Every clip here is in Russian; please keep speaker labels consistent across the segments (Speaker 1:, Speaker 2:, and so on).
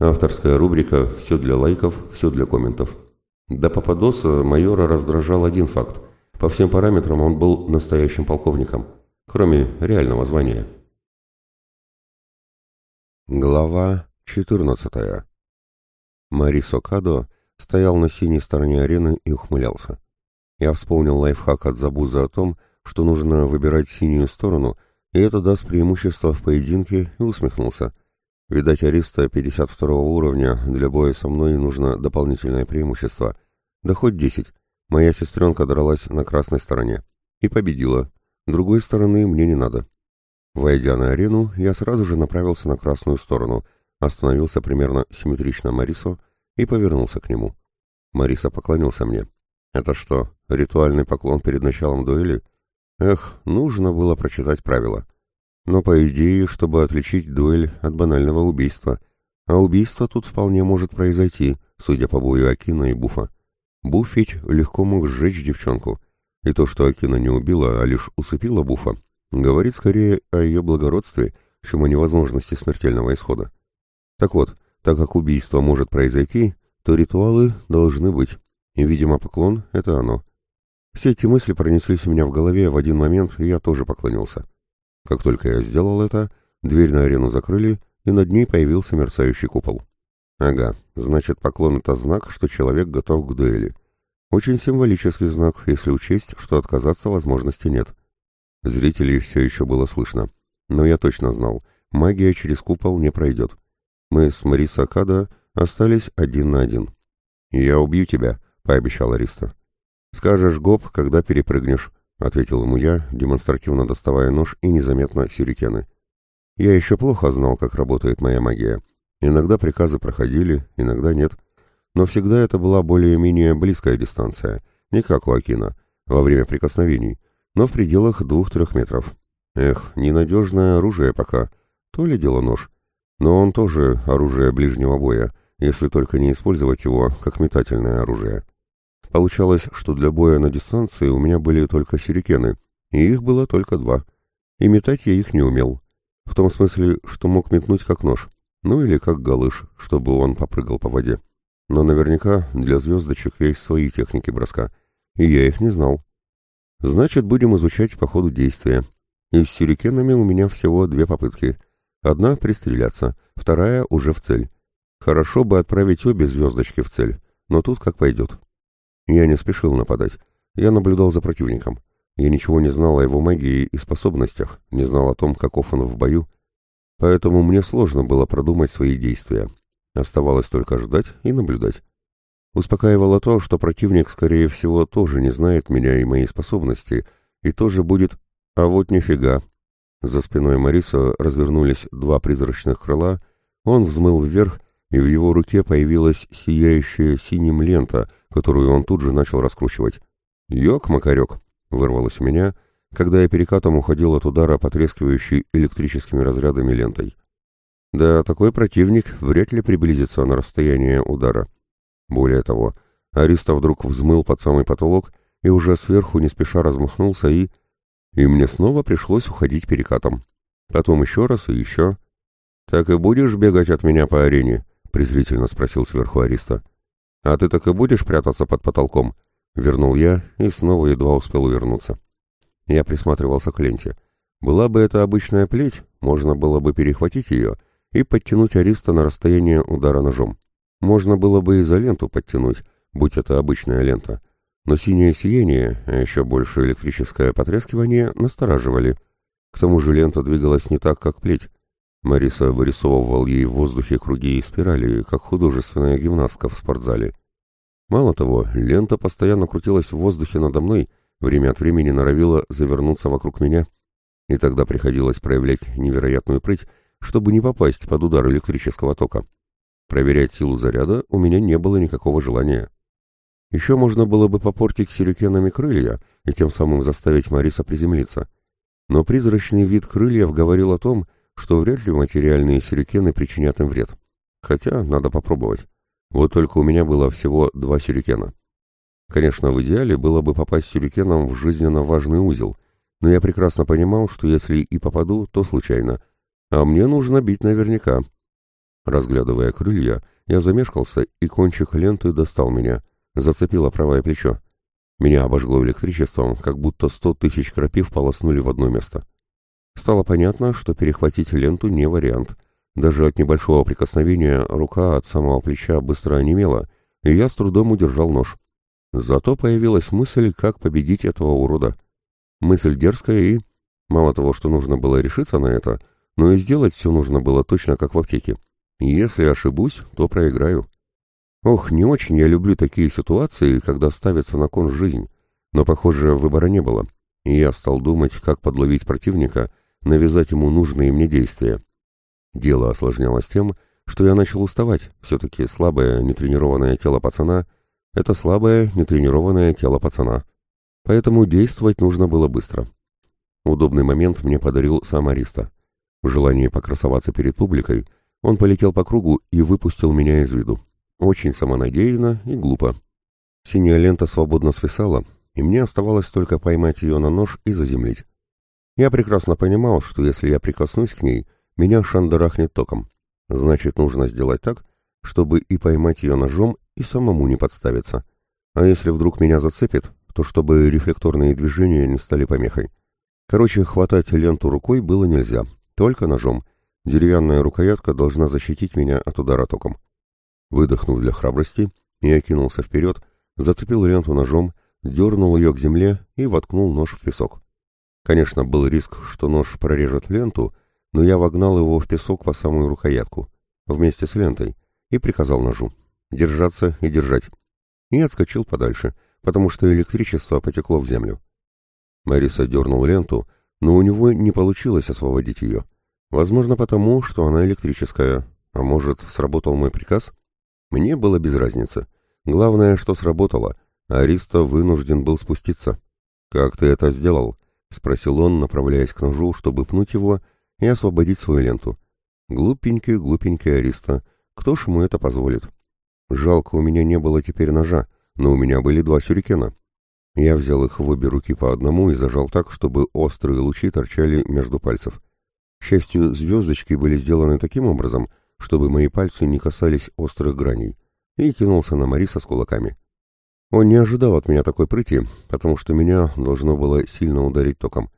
Speaker 1: Авторская рубрика «Все для лайков, все для комментов». До Пападоса майора раздражал один факт. По всем параметрам он был настоящим полковником, кроме реального звания.
Speaker 2: Глава 14. Марисо Кадо стоял на синей стороне арены и ухмылялся. Я вспомнил лайфхак от Забуза о том, что нужно выбирать синюю сторону, и это даст преимущество в поединке, и усмехнулся. Видать, Ариста 52 уровня, для боя со мной нужно дополнительное преимущество. Да хоть 10. Моя сестренка дралась на красной стороне. И победила. Другой стороны мне не надо. Войдя на арену, я сразу же направился на красную сторону, остановился примерно симметрично Марисо и повернулся к нему. Мариса поклонился мне. «Это что, ритуальный поклон перед началом дуэли?» Эх, нужно было прочитать правила. Но, по идее, чтобы отличить дуэль от банального убийства. А убийство тут вполне может произойти, судя по бою Акина и Буфа. Буф ведь легко мог сжечь девчонку. И то, что Акина не убила, а лишь усыпила Буфа, говорит скорее о ее благородстве, чем о невозможности смертельного исхода. Так вот, так как убийство может произойти, то ритуалы должны быть. И, видимо, поклон — это оно. Все эти мысли пронеслись у меня в голове в один момент, и я тоже поклонился. Как только я сделал это, дверь на арену закрыли, и над ней появился мерцающий купол. Ага, значит, поклон — это знак, что человек готов к дуэли. Очень символический знак, если учесть, что отказаться возможности нет. Зрителей все еще было слышно. Но я точно знал, магия через купол не пройдет. Мы с Мариса Када остались один на один. «Я убью тебя», — пообещал Ариста. «Скажешь гоп, когда перепрыгнешь», — ответил ему я, демонстративно доставая нож и незаметно сюрикены. Я еще плохо знал, как работает моя магия. Иногда приказы проходили, иногда нет. Но всегда это была более-менее близкая дистанция, не как у Акина, во время прикосновений, но в пределах двух-трех метров. Эх, ненадежное оружие пока. То ли дело нож. Но он тоже оружие ближнего боя, если только не использовать его как метательное оружие. Получалось, что для боя на дистанции у меня были только сюрикены, и их было только два. И метать я их не умел. В том смысле, что мог метнуть как нож, ну или как галыш, чтобы он попрыгал по воде. Но наверняка для звездочек есть свои техники броска, и я их не знал. Значит, будем изучать по ходу действия. И с сюрикенами у меня всего две попытки. Одна — пристреляться, вторая — уже в цель. Хорошо бы отправить обе звездочки в цель, но тут как пойдет. Я не спешил нападать. Я наблюдал за противником. Я ничего не знал о его магии и способностях, не знал о том, каков он в бою. Поэтому мне сложно было продумать свои действия. Оставалось только ждать и наблюдать. Успокаивало то, что противник, скорее всего, тоже не знает меня и мои способности, и тоже будет «а вот нифига». За спиной Мариса развернулись два призрачных крыла, он взмыл вверх, и в его руке появилась сияющая синим лента, которую он тут же начал раскручивать. «Ёк-макарёк!» — вырвалось у меня, когда я перекатом уходил от удара, потрескивающей электрическими разрядами лентой. Да, такой противник вряд ли приблизится на расстояние удара. Более того, Ариста вдруг взмыл под самый потолок и уже сверху не спеша размахнулся и... И мне снова пришлось уходить перекатом. Потом еще раз и еще. «Так и будешь бегать от меня по арене?» — презрительно спросил сверху Ариста. «А ты так и будешь прятаться под потолком?» Вернул я и снова едва успел увернуться. Я присматривался к ленте. Была бы это обычная плеть, можно было бы перехватить ее и подтянуть ариста на расстояние удара ножом. Можно было бы и за ленту подтянуть, будь это обычная лента. Но синее сияние, а еще больше электрическое потрескивание настораживали. К тому же лента двигалась не так, как плеть. Мариса вырисовывал ей в воздухе круги и спирали, как художественная гимнастка в спортзале. Мало того, лента постоянно крутилась в воздухе надо мной, время от времени норовила завернуться вокруг меня, и тогда приходилось проявлять невероятную прыть, чтобы не попасть под удар электрического тока. Проверять силу заряда у меня не было никакого желания. Еще можно было бы попортить сюрикенами крылья и тем самым заставить Мариса приземлиться. Но призрачный вид крыльев говорил о том, что вряд ли материальные сюрикены причинят им вред. Хотя надо попробовать. Вот только у меня было всего два сюрикена. Конечно, в идеале было бы попасть сюрикеном в жизненно важный узел, но я прекрасно понимал, что если и попаду, то случайно. А мне нужно бить наверняка. Разглядывая крылья, я замешкался, и кончик ленты достал меня, зацепило правое плечо. Меня обожгло электричеством, как будто сто тысяч крапив полоснули в одно место. Стало понятно, что перехватить ленту не вариант. Даже от небольшого прикосновения рука от самого плеча быстро онемела, и я с трудом удержал нож. Зато появилась мысль, как победить этого урода. Мысль дерзкая и... Мало того, что нужно было решиться на это, но и сделать все нужно было точно как в аптеке. Если ошибусь, то проиграю. Ох, не очень я люблю такие ситуации, когда ставится на кон жизнь, но, похоже, выбора не было, и я стал думать, как подловить противника, навязать ему нужные мне действия. Дело осложнялось тем, что я начал уставать, все-таки слабое, нетренированное тело пацана — это слабое, нетренированное тело пацана. Поэтому действовать нужно было быстро. Удобный момент мне подарил сам Ариста. В желании покрасоваться перед публикой он полетел по кругу и выпустил меня из виду. Очень самонадеянно и глупо. Синяя лента свободно свисала, и мне оставалось только поймать ее на нож и заземлить. Я прекрасно понимал, что если я прикоснусь к ней, меня шандарахнет током. Значит, нужно сделать так, чтобы и поймать ее ножом, и самому не подставиться. А если вдруг меня зацепит, то чтобы рефлекторные движения не стали помехой. Короче, хватать ленту рукой было нельзя, только ножом. Деревянная рукоятка должна защитить меня от удара током. Выдохнув для храбрости, я кинулся вперед, зацепил ленту ножом, дернул ее к земле и воткнул нож в песок. Конечно, был риск, что нож прорежет ленту, но я вогнал его в песок по самую рукоятку, вместе с лентой, и приказал ножу держаться и держать. И отскочил подальше, потому что электричество потекло в землю. Мариса дернул ленту, но у него не получилось освободить ее. Возможно, потому, что она электрическая, а может, сработал мой приказ? Мне было без разницы. Главное, что сработало. Ариста вынужден был спуститься. «Как ты это сделал?» — спросил он, направляясь к ножу, чтобы пнуть его и освободить свою ленту. Глупенький, глупенький Ариста. Кто ж ему это позволит? Жалко, у меня не было теперь ножа, но у меня были два сюрикена. Я взял их в обе руки по одному и зажал так, чтобы острые лучи торчали между пальцев. К счастью, звездочки были сделаны таким образом, чтобы мои пальцы не касались острых граней, и кинулся на Мариса с кулаками. Он не ожидал от меня такой прыти, потому что меня должно было сильно ударить током.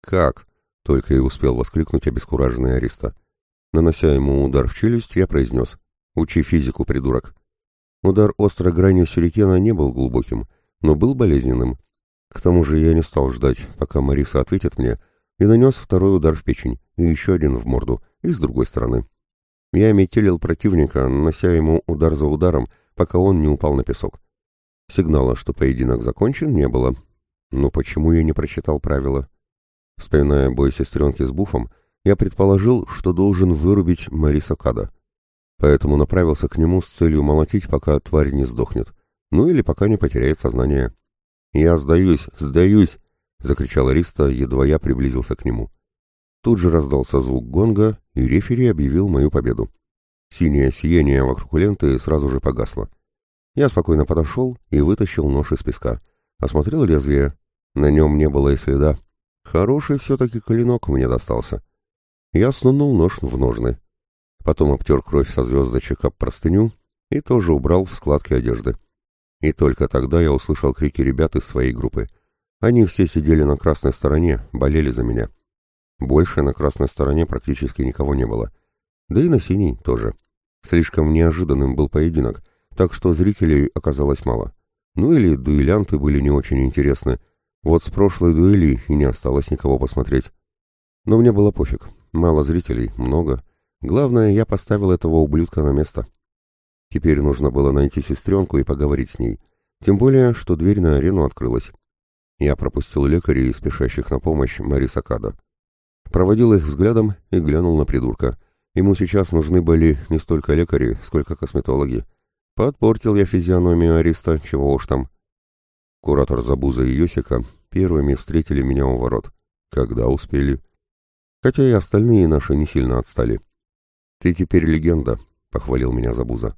Speaker 2: «Как?» — только и успел воскликнуть обескураженный Ариста. Нанося ему удар в челюсть, я произнес. «Учи физику, придурок». Удар острой гранью сюрикена не был глубоким, но был болезненным. К тому же я не стал ждать, пока Мариса ответит мне, и нанес второй удар в печень, и еще один в морду, и с другой стороны. Я метелил противника, нанося ему удар за ударом, пока он не упал на песок. Сигнала, что поединок закончен, не было. Но почему я не прочитал правила? Вспоминая бой сестренки с Буфом, я предположил, что должен вырубить Мариса Када. Поэтому направился к нему с целью молотить, пока тварь не сдохнет. Ну или пока не потеряет сознание. «Я сдаюсь, сдаюсь!» — закричал Ариста, едва я приблизился к нему. Тут же раздался звук гонга, и рефери объявил мою победу. Синее сияние вокруг ленты сразу же погасло. Я спокойно подошел и вытащил нож из песка. Осмотрел лезвие. На нем не было и следа. Хороший все-таки клинок мне достался. Я снунул нож в ножны. Потом обтер кровь со звездочек об простыню и тоже убрал в складки одежды. И только тогда я услышал крики ребят из своей группы. Они все сидели на красной стороне, болели за меня. Больше на красной стороне практически никого не было. Да и на синей тоже. Слишком неожиданным был поединок, так что зрителей оказалось мало. Ну или дуэлянты были не очень интересны. Вот с прошлой дуэли и не осталось никого посмотреть. Но мне было пофиг. Мало зрителей, много. Главное, я поставил этого ублюдка на место. Теперь нужно было найти сестренку и поговорить с ней. Тем более, что дверь на арену открылась. Я пропустил лекарей, спешащих на помощь Мариса Када проводил их взглядом и глянул на придурка. Ему сейчас нужны были не столько лекари, сколько косметологи. Подпортил я физиономию Ариста, чего уж там. Куратор Забуза и Йосика первыми встретили меня у ворот. Когда успели. Хотя и остальные наши не сильно отстали. «Ты теперь легенда», — похвалил меня Забуза.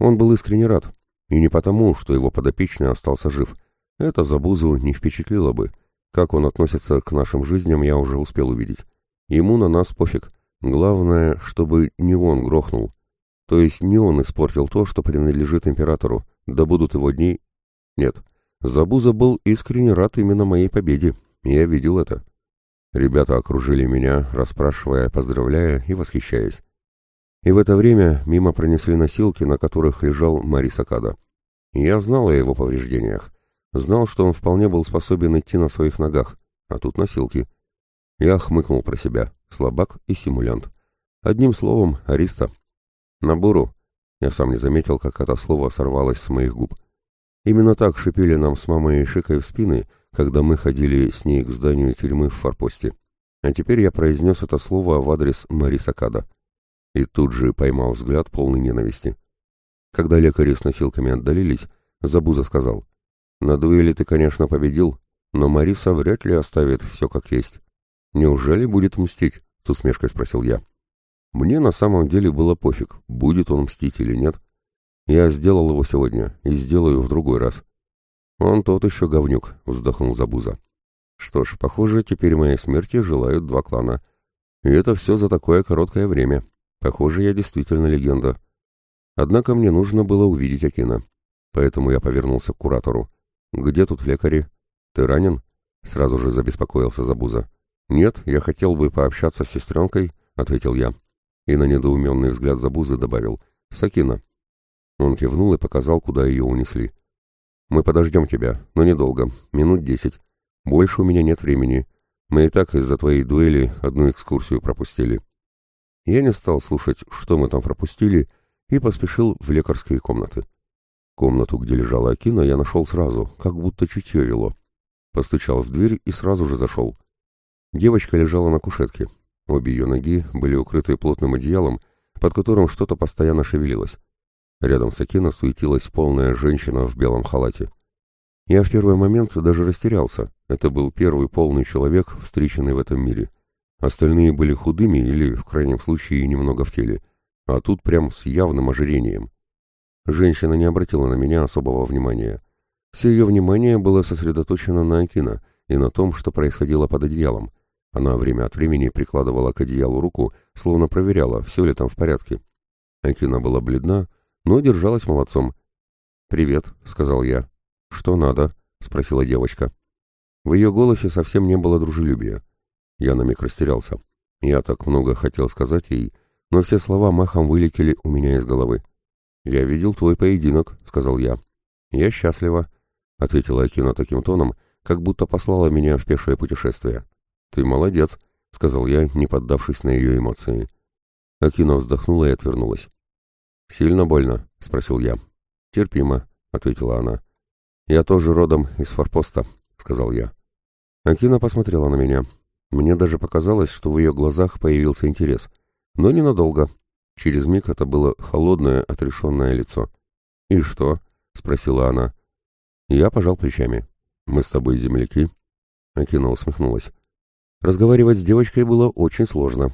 Speaker 2: Он был искренне рад. И не потому, что его подопечный остался жив. Это Забузу не впечатлило бы. Как он относится к нашим жизням, я уже успел увидеть. Ему на нас пофиг. Главное, чтобы не он грохнул. То есть не он испортил то, что принадлежит императору, да будут его дни... Нет, Забуза был искренне рад именно моей победе, я видел это. Ребята окружили меня, расспрашивая, поздравляя и восхищаясь. И в это время мимо пронесли носилки, на которых лежал Мари Сакада. Я знал о его повреждениях. Знал, что он вполне был способен идти на своих ногах, а тут носилки. Я хмыкнул про себя, слабак и симулянт. Одним словом, Ариста. Набору. Я сам не заметил, как это слово сорвалось с моих губ. Именно так шипели нам с мамой и Шикой в спины, когда мы ходили с ней к зданию тюрьмы в форпосте. А теперь я произнес это слово в адрес Мари Сакада. И тут же поймал взгляд полный ненависти. Когда лекари с носилками отдалились, Забуза сказал, «На дуэли ты, конечно, победил, но Мариса вряд ли оставит все как есть. Неужели будет мстить?» — с усмешкой спросил я. Мне на самом деле было пофиг, будет он мстить или нет. Я сделал его сегодня и сделаю в другой раз. Он тот еще говнюк, вздохнул Забуза. Что ж, похоже, теперь моей смерти желают два клана. И это все за такое короткое время. Похоже, я действительно легенда. Однако мне нужно было увидеть Акина. Поэтому я повернулся к куратору. «Где тут лекари? Ты ранен?» Сразу же забеспокоился Забуза. «Нет, я хотел бы пообщаться с сестренкой», — ответил я. И на недоуменный взгляд Забузы добавил. «Сакина». Он кивнул и показал, куда ее унесли. «Мы подождем тебя, но недолго, минут десять. Больше у меня нет времени. Мы и так из-за твоей дуэли одну экскурсию пропустили». Я не стал слушать, что мы там пропустили, и поспешил в лекарские комнаты. Комнату, где лежала Акина, я нашел сразу, как будто чутье вело. Постучал в дверь и сразу же зашел. Девочка лежала на кушетке. Обе ее ноги были укрыты плотным одеялом, под которым что-то постоянно шевелилось. Рядом с Акино суетилась полная женщина в белом халате. Я в первый момент даже растерялся. Это был первый полный человек, встреченный в этом мире. Остальные были худыми или, в крайнем случае, немного в теле. А тут прям с явным ожирением. Женщина не обратила на меня особого внимания. Все ее внимание было сосредоточено на Акино и на том, что происходило под одеялом. Она время от времени прикладывала к одеялу руку, словно проверяла, все ли там в порядке. Акина была бледна, но держалась молодцом. «Привет», — сказал я. «Что надо?» — спросила девочка. В ее голосе совсем не было дружелюбия. Я на миг растерялся. Я так много хотел сказать ей, но все слова махом вылетели у меня из головы. «Я видел твой поединок», — сказал я. «Я счастлива», — ответила Акина таким тоном, как будто послала меня в пешее путешествие. «Ты молодец», — сказал я, не поддавшись на ее эмоции. Акина вздохнула и отвернулась. «Сильно больно?» — спросил я. «Терпимо», — ответила она. «Я тоже родом из форпоста», — сказал я. Акина посмотрела на меня. Мне даже показалось, что в ее глазах появился интерес. Но ненадолго. Через миг это было холодное, отрешенное лицо. «И что?» — спросила она. Я пожал плечами. «Мы с тобой земляки?» Акина усмехнулась. Разговаривать с девочкой было очень сложно.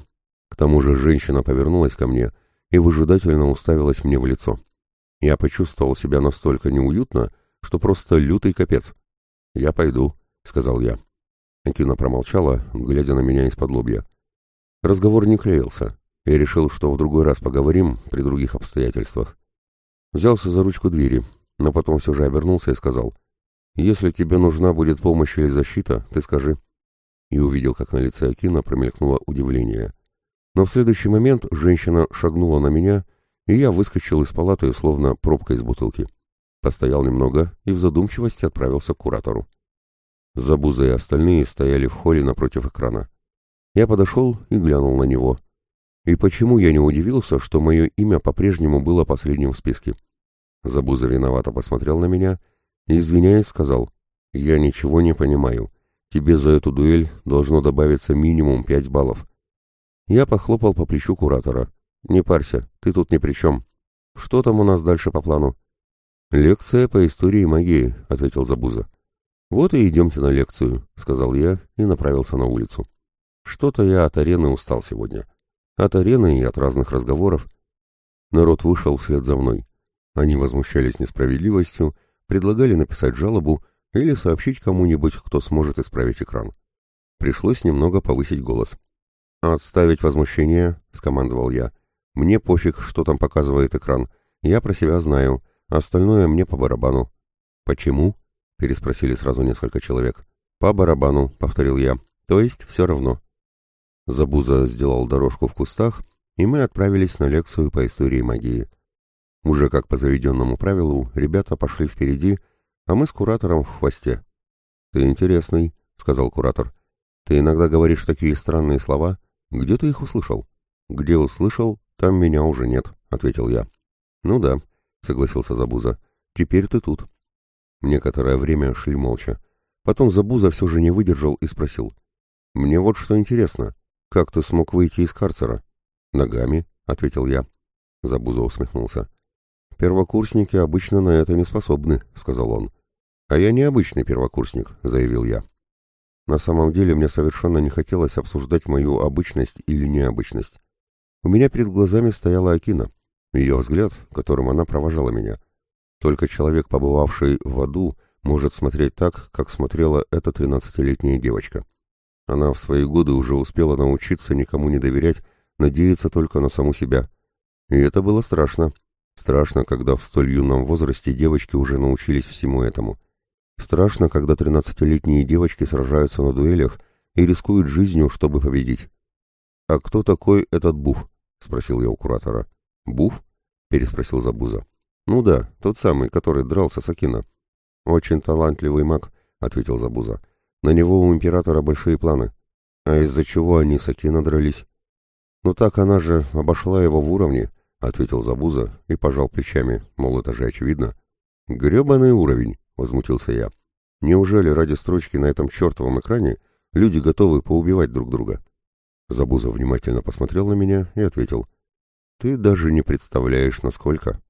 Speaker 2: К тому же женщина повернулась ко мне — и выжидательно уставилась мне в лицо. Я почувствовал себя настолько неуютно, что просто лютый капец. «Я пойду», — сказал я. Акина промолчала, глядя на меня из-под лобья. Разговор не клеился. Я решил, что в другой раз поговорим при других обстоятельствах. Взялся за ручку двери, но потом все же обернулся и сказал, «Если тебе нужна будет помощь или защита, ты скажи». И увидел, как на лице Акина промелькнуло удивление. Но в следующий момент женщина шагнула на меня, и я выскочил из палаты, словно пробка из бутылки. Постоял немного и в задумчивости отправился к куратору. Забуза и остальные стояли в холле напротив экрана. Я подошел и глянул на него. И почему я не удивился, что мое имя по-прежнему было последним в списке? Забуза виновато посмотрел на меня и, извиняясь, сказал, «Я ничего не понимаю. Тебе за эту дуэль должно добавиться минимум пять баллов. Я похлопал по плечу куратора. «Не парься, ты тут ни при чем. Что там у нас дальше по плану?» «Лекция по истории магии», — ответил Забуза. «Вот и идемте на лекцию», — сказал я и направился на улицу. Что-то я от арены устал сегодня. От арены и от разных разговоров. Народ вышел вслед за мной. Они возмущались несправедливостью, предлагали написать жалобу или сообщить кому-нибудь, кто сможет исправить экран. Пришлось немного повысить голос. «Отставить возмущение», — скомандовал я. Мне пофиг, что там показывает экран. Я про себя знаю, остальное мне по барабану». «Почему?» — переспросили сразу несколько человек. «По барабану», — повторил я. «То есть все равно». Забуза сделал дорожку в кустах, и мы отправились на лекцию по истории магии. Уже как по заведенному правилу, ребята пошли впереди, а мы с куратором в хвосте. «Ты интересный», — сказал куратор. «Ты иногда говоришь такие странные слова. Где ты их услышал?» «Где услышал, там меня уже нет», — ответил я. «Ну да», — согласился Забуза. «Теперь ты тут». Некоторое время шли молча. Потом Забуза все же не выдержал и спросил. «Мне вот что интересно. Как ты смог выйти из карцера?» «Ногами», — ответил я. Забуза усмехнулся. «Первокурсники обычно на это не способны», — сказал он. «А я не обычный первокурсник», — заявил я. На самом деле мне совершенно не хотелось обсуждать мою обычность или необычность. У меня перед глазами стояла Акина, ее взгляд, которым она провожала меня. Только человек, побывавший в аду, может смотреть так, как смотрела эта тринадцатилетняя девочка. Она в свои годы уже успела научиться никому не доверять, надеяться только на саму себя. И это было страшно. Страшно, когда в столь юном возрасте девочки уже научились всему этому. Страшно, когда тринадцатилетние девочки сражаются на дуэлях и рискуют жизнью, чтобы победить. «А кто такой этот Буф?» — спросил я у куратора. «Буф?» — переспросил Забуза. «Ну да, тот самый, который дрался с Акино». «Очень талантливый маг», — ответил Забуза. «На него у императора большие планы. А из-за чего они с Акино дрались?» «Ну так она же обошла его в уровне», — ответил Забуза и пожал плечами, мол, это же очевидно. «Гребаный уровень», — возмутился я. «Неужели ради строчки на этом чертовом экране люди готовы поубивать друг друга?» Забуза внимательно посмотрел на меня и ответил. «Ты даже не представляешь, насколько...»